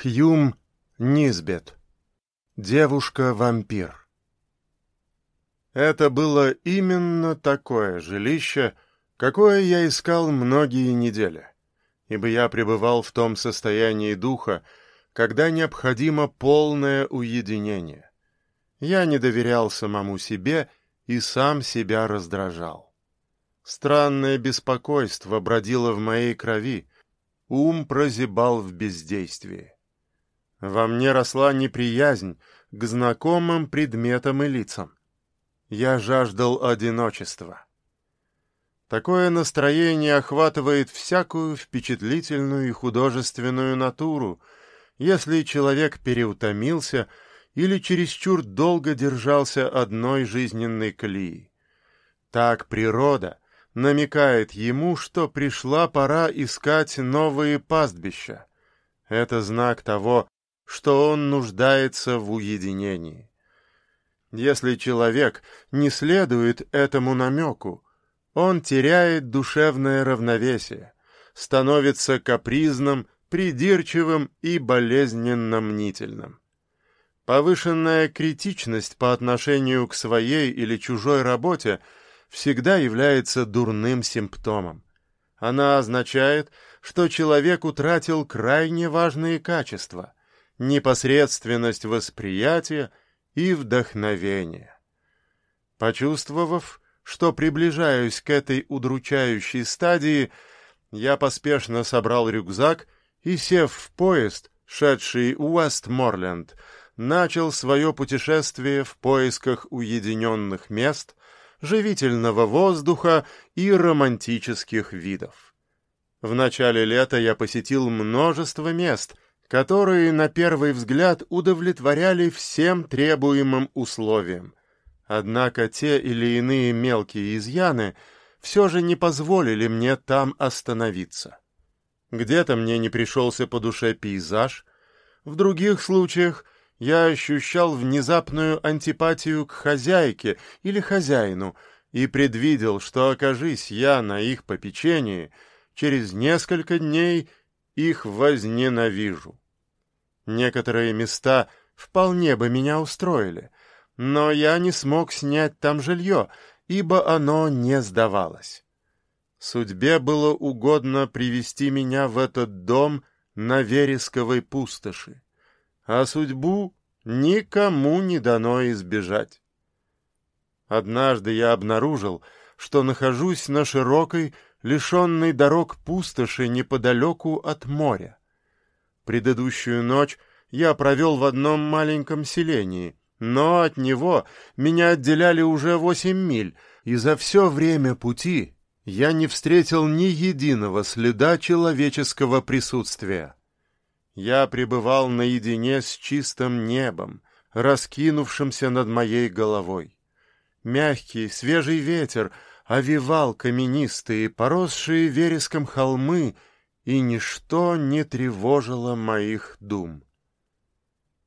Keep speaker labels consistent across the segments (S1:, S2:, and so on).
S1: Хьюм Низбет. Девушка-вампир. Это было именно такое жилище, какое я искал многие недели, ибо я пребывал в том состоянии духа, когда необходимо полное уединение. Я не доверял самому себе и сам себя раздражал. Странное беспокойство бродило в моей крови, ум прозябал в бездействии. Во мне росла неприязнь к знакомым предметам и лицам. Я жаждал одиночества. Такое настроение охватывает всякую впечатлительную и художественную натуру, если человек переутомился или чересчур долго держался одной жизненной колеи. Так природа намекает ему, что пришла пора искать новые пастбища. Это знак того, что он нуждается в уединении. Если человек не следует этому намеку, он теряет душевное равновесие, становится капризным, придирчивым и болезненно мнительным. Повышенная критичность по отношению к своей или чужой работе всегда является дурным симптомом. Она означает, что человек утратил крайне важные качества, непосредственность восприятия и вдохновения. Почувствовав, что приближаюсь к этой удручающей стадии, я поспешно собрал рюкзак и, сев в поезд, шедший Уэстморленд, начал свое путешествие в поисках уединенных мест, живительного воздуха и романтических видов. В начале лета я посетил множество мест — которые на первый взгляд удовлетворяли всем требуемым условиям. Однако те или иные мелкие изъяны все же не позволили мне там остановиться. Где-то мне не пришелся по душе пейзаж, в других случаях я ощущал внезапную антипатию к хозяйке или хозяину и предвидел, что, окажись я на их попечении, через несколько дней их возненавижу. Некоторые места вполне бы меня устроили, но я не смог снять там жилье, ибо оно не сдавалось. Судьбе было угодно привести меня в этот дом на вересковой пустоши, а судьбу никому не дано избежать. Однажды я обнаружил, что нахожусь на широкой, лишенной дорог пустоши неподалеку от моря. Предыдущую ночь я провел в одном маленьком селении, но от него меня отделяли уже восемь миль, и за все время пути я не встретил ни единого следа человеческого присутствия. Я пребывал наедине с чистым небом, раскинувшимся над моей головой. Мягкий, свежий ветер овивал каменистые, поросшие вереском холмы, и ничто не тревожило моих дум.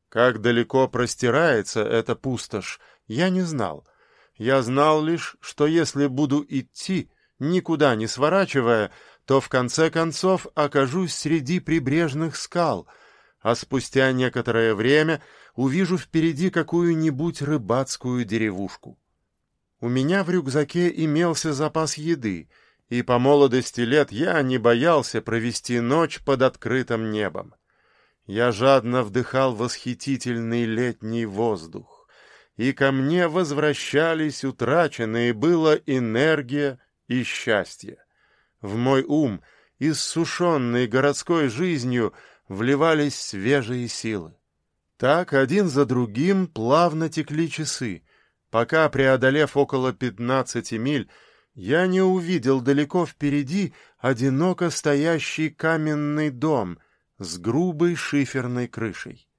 S1: Как далеко простирается эта пустошь, я не знал. Я знал лишь, что если буду идти, никуда не сворачивая, то в конце концов окажусь среди прибрежных скал, а спустя некоторое время увижу впереди какую-нибудь рыбацкую деревушку. У меня в рюкзаке имелся запас еды, и по молодости лет я не боялся провести ночь под открытым небом. Я жадно вдыхал восхитительный летний воздух, и ко мне возвращались утраченные было энергия и счастье. В мой ум, иссушенный городской жизнью, вливались свежие силы. Так один за другим плавно текли часы, пока, преодолев около пятнадцати миль, я не увидел далеко впереди одиноко стоящий каменный дом — с грубой шиферной крышей.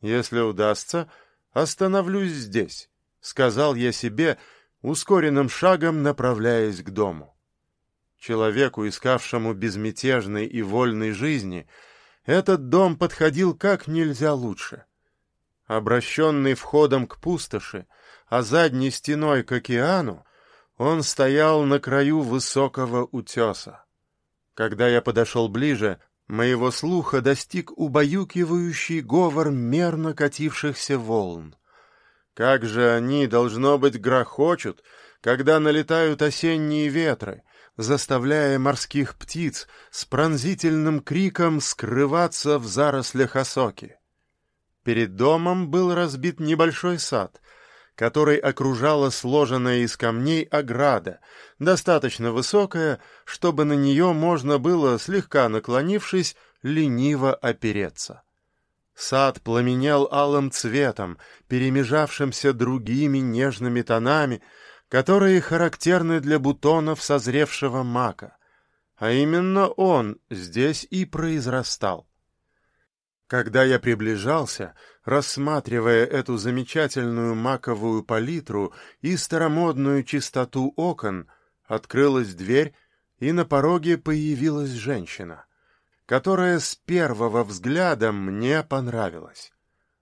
S1: «Если удастся, остановлюсь здесь», — сказал я себе, ускоренным шагом направляясь к дому. Человеку, искавшему безмятежной и вольной жизни, этот дом подходил как нельзя лучше. Обращенный входом к пустоши, а задней стеной к океану, он стоял на краю высокого утеса. Когда я подошел ближе, Моего слуха достиг убаюкивающий говор мерно катившихся волн. Как же они, должно быть, грохочут, когда налетают осенние ветры, заставляя морских птиц с пронзительным криком скрываться в зарослях осоки. Перед домом был разбит небольшой сад, который окружала сложенная из камней ограда, достаточно высокая, чтобы на нее можно было, слегка наклонившись, лениво опереться. Сад пламенел алым цветом, перемежавшимся другими нежными тонами, которые характерны для бутонов созревшего мака, а именно он здесь и произрастал. Когда я приближался, рассматривая эту замечательную маковую палитру и старомодную чистоту окон, открылась дверь, и на пороге появилась женщина, которая с первого взгляда мне понравилась.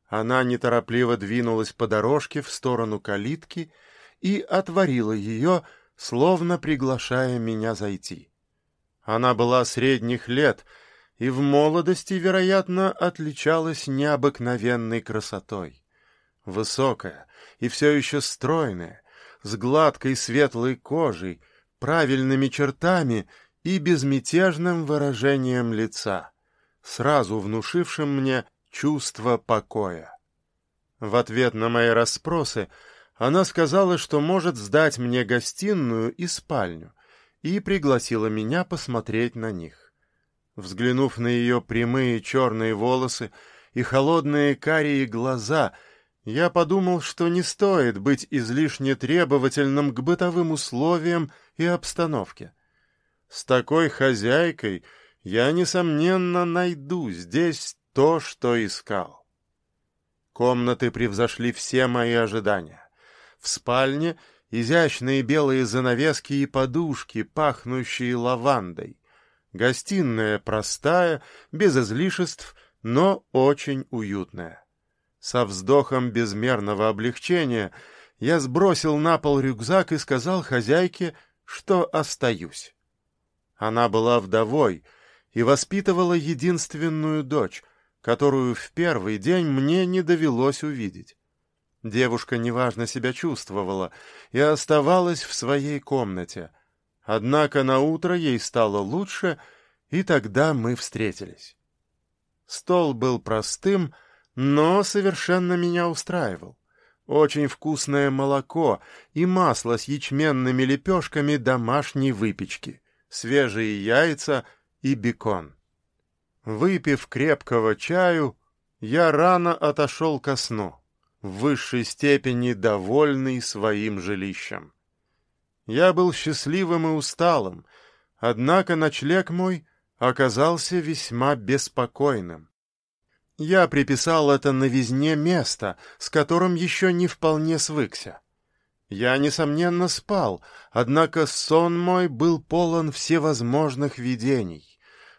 S1: Она неторопливо двинулась по дорожке в сторону калитки и отворила ее, словно приглашая меня зайти. Она была средних лет — и в молодости, вероятно, отличалась необыкновенной красотой. Высокая и все еще стройная, с гладкой светлой кожей, правильными чертами и безмятежным выражением лица, сразу внушившим мне чувство покоя. В ответ на мои расспросы она сказала, что может сдать мне гостиную и спальню, и пригласила меня посмотреть на них. Взглянув на ее прямые черные волосы и холодные карие глаза, я подумал, что не стоит быть излишне требовательным к бытовым условиям и обстановке. С такой хозяйкой я, несомненно, найду здесь то, что искал. Комнаты превзошли все мои ожидания. В спальне изящные белые занавески и подушки, пахнущие лавандой. Гостиная простая, без излишеств, но очень уютная. Со вздохом безмерного облегчения я сбросил на пол рюкзак и сказал хозяйке, что остаюсь. Она была вдовой и воспитывала единственную дочь, которую в первый день мне не довелось увидеть. Девушка неважно себя чувствовала и оставалась в своей комнате — Однако на утро ей стало лучше, и тогда мы встретились. Стол был простым, но совершенно меня устраивал. Очень вкусное молоко и масло с ячменными лепешками домашней выпечки, свежие яйца и бекон. Выпив крепкого чаю, я рано отошел ко сну, в высшей степени довольный своим жилищем. Я был счастливым и усталым, однако ночлег мой оказался весьма беспокойным. Я приписал это новизне места, с которым еще не вполне свыкся. Я, несомненно, спал, однако сон мой был полон всевозможных видений,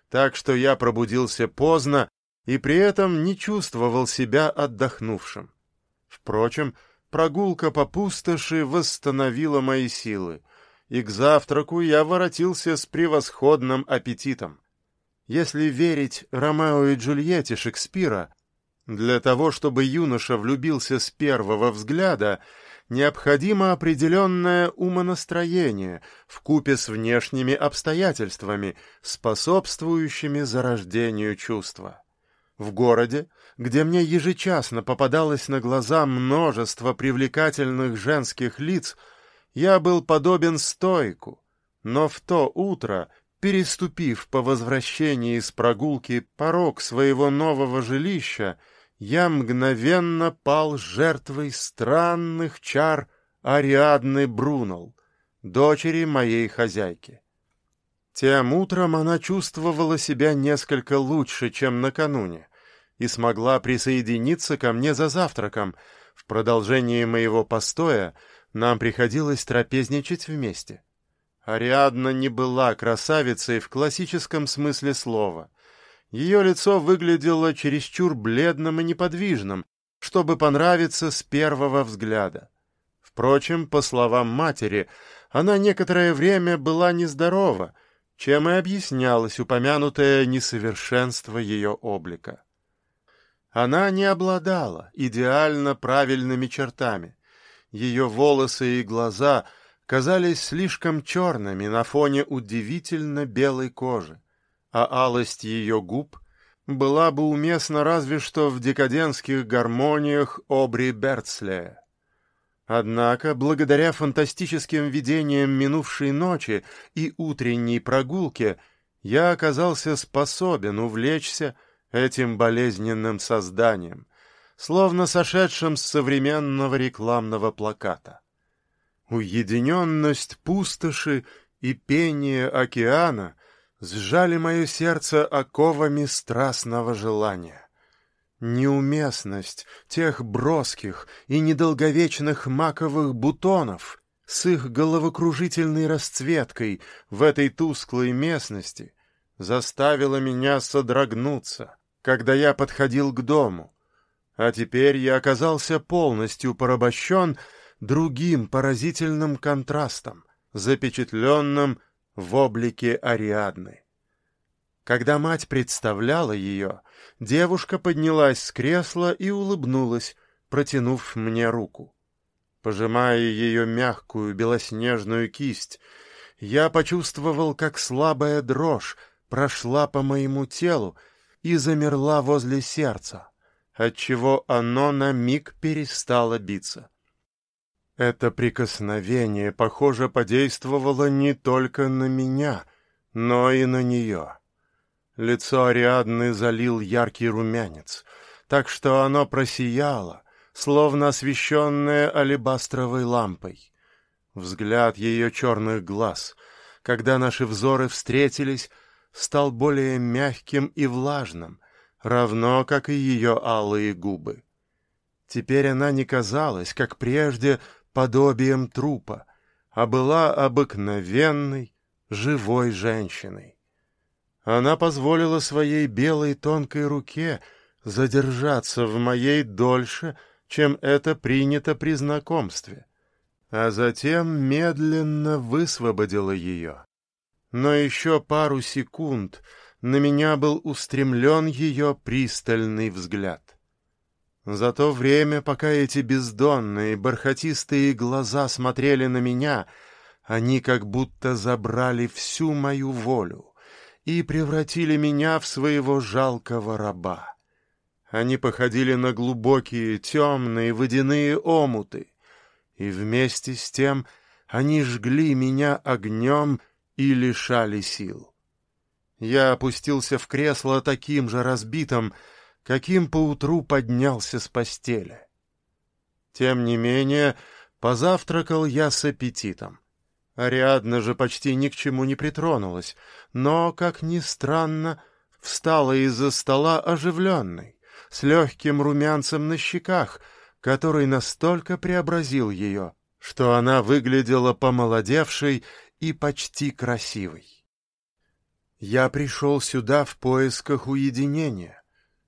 S1: так что я пробудился поздно и при этом не чувствовал себя отдохнувшим. Впрочем, Прогулка по пустоши восстановила мои силы, и к завтраку я воротился с превосходным аппетитом. Если верить Ромео и Джульетте Шекспира, для того, чтобы юноша влюбился с первого взгляда, необходимо определенное умонастроение в купе с внешними обстоятельствами, способствующими зарождению чувства. В городе, где мне ежечасно попадалось на глаза множество привлекательных женских лиц, я был подобен стойку, но в то утро, переступив по возвращении с прогулки порог своего нового жилища, я мгновенно пал жертвой странных чар Ариадны Брунел, дочери моей хозяйки. Тем утром она чувствовала себя несколько лучше, чем накануне, и смогла присоединиться ко мне за завтраком. В продолжении моего постоя нам приходилось трапезничать вместе. Ариадна не была красавицей в классическом смысле слова. Ее лицо выглядело чересчур бледным и неподвижным, чтобы понравиться с первого взгляда. Впрочем, по словам матери, она некоторое время была нездорова — чем и объяснялось упомянутое несовершенство ее облика. Она не обладала идеально правильными чертами. Ее волосы и глаза казались слишком черными на фоне удивительно белой кожи, а алость ее губ была бы уместна разве что в декадентских гармониях Обри Берцлея. Однако, благодаря фантастическим видениям минувшей ночи и утренней прогулке, я оказался способен увлечься этим болезненным созданием, словно сошедшим с современного рекламного плаката. Уединенность пустоши и пение океана сжали мое сердце оковами страстного желания. Неуместность тех броских и недолговечных маковых бутонов с их головокружительной расцветкой в этой тусклой местности заставила меня содрогнуться, когда я подходил к дому, а теперь я оказался полностью порабощен другим поразительным контрастом, запечатленным в облике Ариадны. Когда мать представляла ее, девушка поднялась с кресла и улыбнулась, протянув мне руку. Пожимая ее мягкую белоснежную кисть, я почувствовал, как слабая дрожь прошла по моему телу и замерла возле сердца, отчего оно на миг перестало биться. Это прикосновение, похоже, подействовало не только на меня, но и на нее. Лицо Ариадны залил яркий румянец, так что оно просияло, словно освещенное алебастровой лампой. Взгляд ее черных глаз, когда наши взоры встретились, стал более мягким и влажным, равно как и ее алые губы. Теперь она не казалась, как прежде, подобием трупа, а была обыкновенной, живой женщиной. Она позволила своей белой тонкой руке задержаться в моей дольше, чем это принято при знакомстве, а затем медленно высвободила ее. Но еще пару секунд на меня был устремлен ее пристальный взгляд. За то время, пока эти бездонные, бархатистые глаза смотрели на меня, они как будто забрали всю мою волю и превратили меня в своего жалкого раба. Они походили на глубокие, темные водяные омуты, и вместе с тем они жгли меня огнем и лишали сил. Я опустился в кресло таким же разбитым, каким поутру поднялся с постели. Тем не менее, позавтракал я с аппетитом. Ариадна же почти ни к чему не притронулась, но, как ни странно, встала из-за стола оживленной, с легким румянцем на щеках, который настолько преобразил ее, что она выглядела помолодевшей и почти красивой. Я пришел сюда в поисках уединения,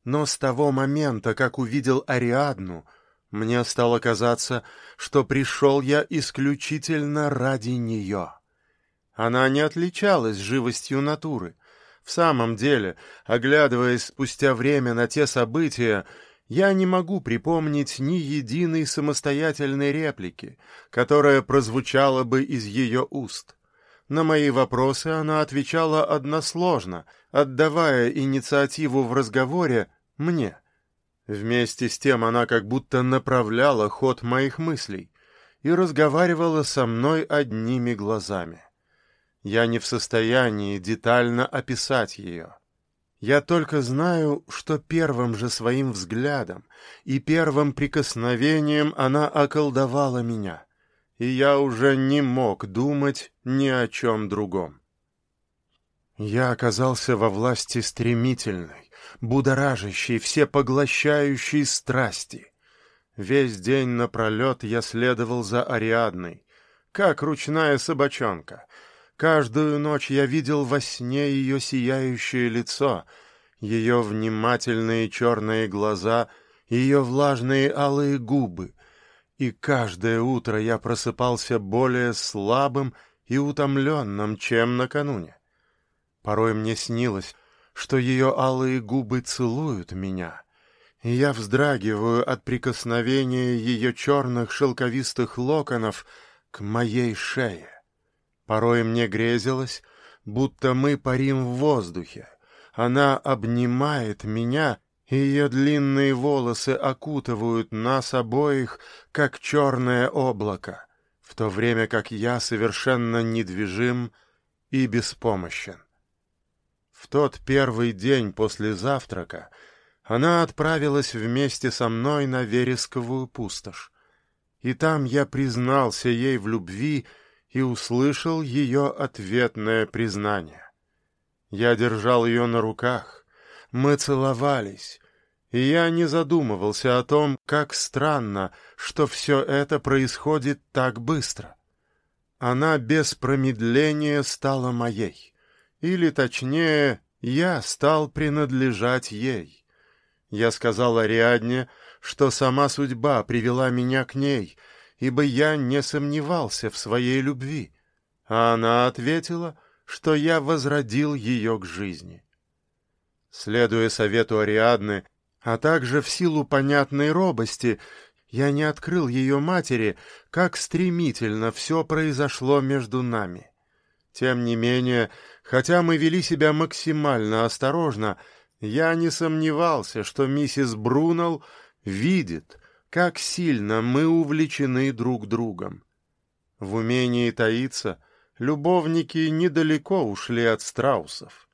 S1: но с того момента, как увидел Ариадну, мне стало казаться, что пришел я исключительно ради нее. Она не отличалась живостью натуры. В самом деле, оглядываясь спустя время на те события, я не могу припомнить ни единой самостоятельной реплики, которая прозвучала бы из ее уст. На мои вопросы она отвечала односложно, отдавая инициативу в разговоре мне. Вместе с тем она как будто направляла ход моих мыслей и разговаривала со мной одними глазами. Я не в состоянии детально описать ее. Я только знаю, что первым же своим взглядом и первым прикосновением она околдовала меня, и я уже не мог думать ни о чем другом. Я оказался во власти стремительной, будоражащей, всепоглощающей страсти. Весь день напролет я следовал за Ариадной, как ручная собачонка. Каждую ночь я видел во сне ее сияющее лицо, ее внимательные черные глаза, ее влажные алые губы, и каждое утро я просыпался более слабым и утомленным, чем накануне. Порой мне снилось, что ее алые губы целуют меня, и я вздрагиваю от прикосновения ее черных шелковистых локонов к моей шее. Порой мне грезилось, будто мы парим в воздухе. Она обнимает меня, и ее длинные волосы окутывают нас обоих, как черное облако, в то время как я совершенно недвижим и беспомощен. В тот первый день после завтрака она отправилась вместе со мной на вересковую пустошь, и там я признался ей в любви и услышал ее ответное признание. Я держал ее на руках, мы целовались, и я не задумывался о том, как странно, что все это происходит так быстро. Она без промедления стала моей, или, точнее, я стал принадлежать ей. Я сказал Ариадне, что сама судьба привела меня к ней — ибо я не сомневался в своей любви, а она ответила, что я возродил ее к жизни. Следуя совету Ариадны, а также в силу понятной робости, я не открыл ее матери, как стремительно все произошло между нами. Тем не менее, хотя мы вели себя максимально осторожно, я не сомневался, что миссис Брунелл видит, как сильно мы увлечены друг другом. В умении таиться любовники недалеко ушли от страусов.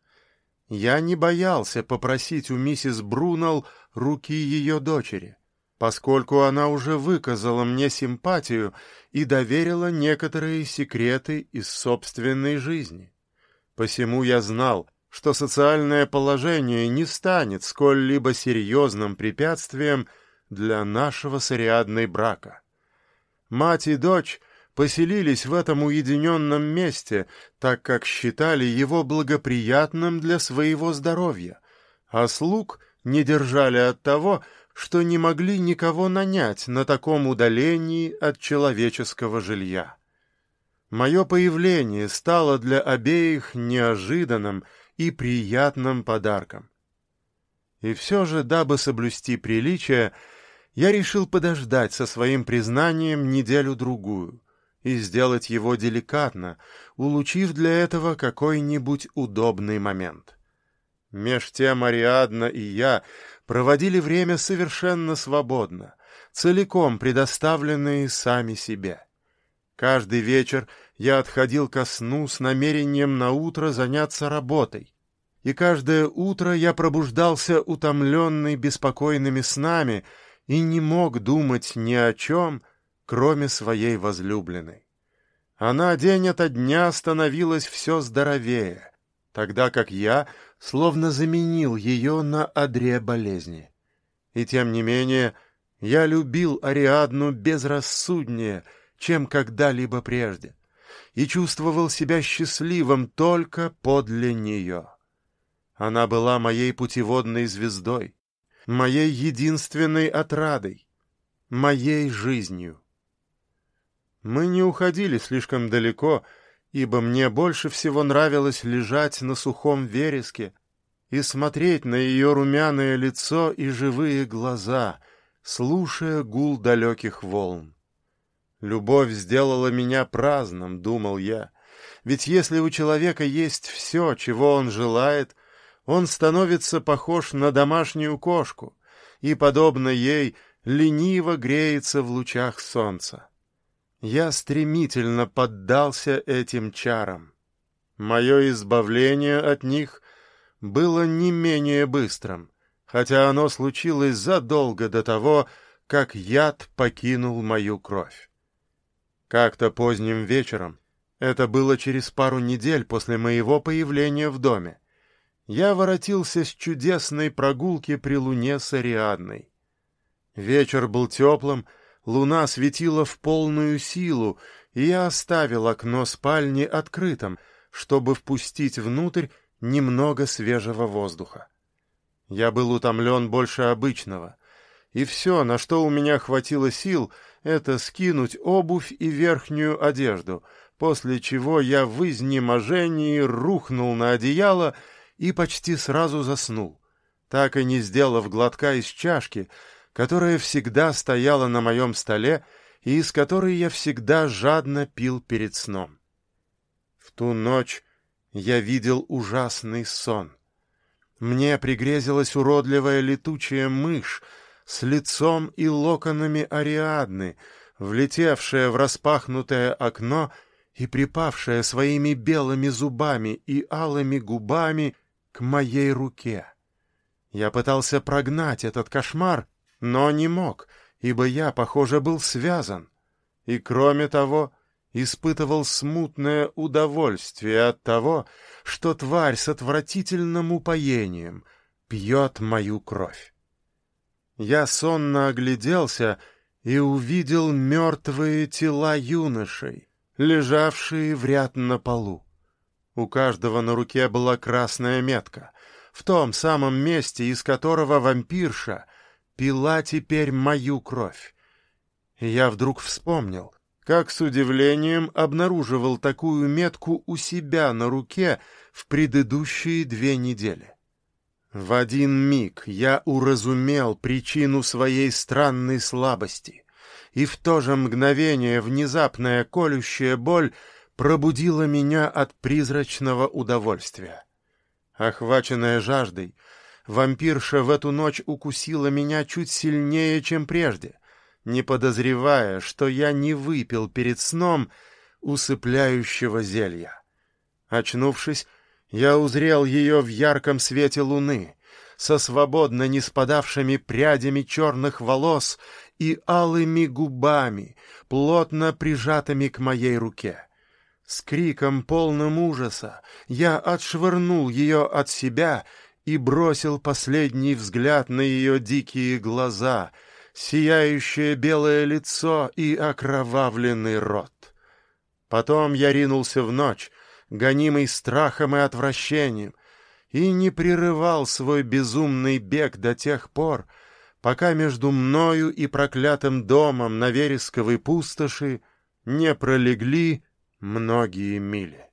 S1: Я не боялся попросить у миссис Брунелл руки ее дочери, поскольку она уже выказала мне симпатию и доверила некоторые секреты из собственной жизни. Посему я знал, что социальное положение не станет сколь-либо серьезным препятствием для нашего с брака. Мать и дочь поселились в этом уединенном месте, так как считали его благоприятным для своего здоровья, а слуг не держали от того, что не могли никого нанять на таком удалении от человеческого жилья. Мое появление стало для обеих неожиданным и приятным подарком. И все же, дабы соблюсти приличие, я решил подождать со своим признанием неделю-другую и сделать его деликатно, улучив для этого какой-нибудь удобный момент. Меж тем Ариадна и я проводили время совершенно свободно, целиком предоставленные сами себе. Каждый вечер я отходил ко сну с намерением на утро заняться работой, и каждое утро я пробуждался утомленный беспокойными снами, и не мог думать ни о чем, кроме своей возлюбленной. Она день ото дня становилась все здоровее, тогда как я словно заменил ее на одре болезни. И тем не менее я любил Ариадну безрассуднее, чем когда-либо прежде, и чувствовал себя счастливым только подле нее. Она была моей путеводной звездой, моей единственной отрадой, моей жизнью. Мы не уходили слишком далеко, ибо мне больше всего нравилось лежать на сухом вереске и смотреть на ее румяное лицо и живые глаза, слушая гул далеких волн. Любовь сделала меня праздным, думал я, ведь если у человека есть все, чего он желает, он становится похож на домашнюю кошку и, подобно ей, лениво греется в лучах солнца. Я стремительно поддался этим чарам. Мое избавление от них было не менее быстрым, хотя оно случилось задолго до того, как яд покинул мою кровь. Как-то поздним вечером, это было через пару недель после моего появления в доме, я воротился с чудесной прогулки при луне с. Вечер был теплым, луна светила в полную силу, и я оставил окно спальни открытым, чтобы впустить внутрь немного свежего воздуха. Я был утомлен больше обычного, и все, на что у меня хватило сил, это скинуть обувь и верхнюю одежду, после чего я в изнеможении рухнул на одеяло и почти сразу заснул, так и не сделав глотка из чашки, которая всегда стояла на моем столе и из которой я всегда жадно пил перед сном. В ту ночь я видел ужасный сон. Мне пригрезилась уродливая летучая мышь с лицом и локонами Ариадны, влетевшая в распахнутое окно и припавшая своими белыми зубами и алыми губами к моей руке. Я пытался прогнать этот кошмар, но не мог, ибо я, похоже, был связан. И, кроме того, испытывал смутное удовольствие от того, что тварь с отвратительным упоением пьет мою кровь. Я сонно огляделся и увидел мертвые тела юношей, лежавшие в ряд на полу. У каждого на руке была красная метка, в том самом месте, из которого вампирша пила теперь мою кровь. Я вдруг вспомнил, как с удивлением обнаруживал такую метку у себя на руке в предыдущие две недели. В один миг я уразумел причину своей странной слабости, и в то же мгновение внезапная колющая боль пробудила меня от призрачного удовольствия. Охваченная жаждой, вампирша в эту ночь укусила меня чуть сильнее, чем прежде, не подозревая, что я не выпил перед сном усыпляющего зелья. Очнувшись, я узрел ее в ярком свете луны, со свободно не спадавшими прядями черных волос и алыми губами, плотно прижатыми к моей руке. С криком полным ужаса я отшвырнул ее от себя и бросил последний взгляд на ее дикие глаза, сияющее белое лицо и окровавленный рот. Потом я ринулся в ночь, гонимый страхом и отвращением, и не прерывал свой безумный бег до тех пор, пока между мною и проклятым домом на вересковой пустоши не пролегли многие мили.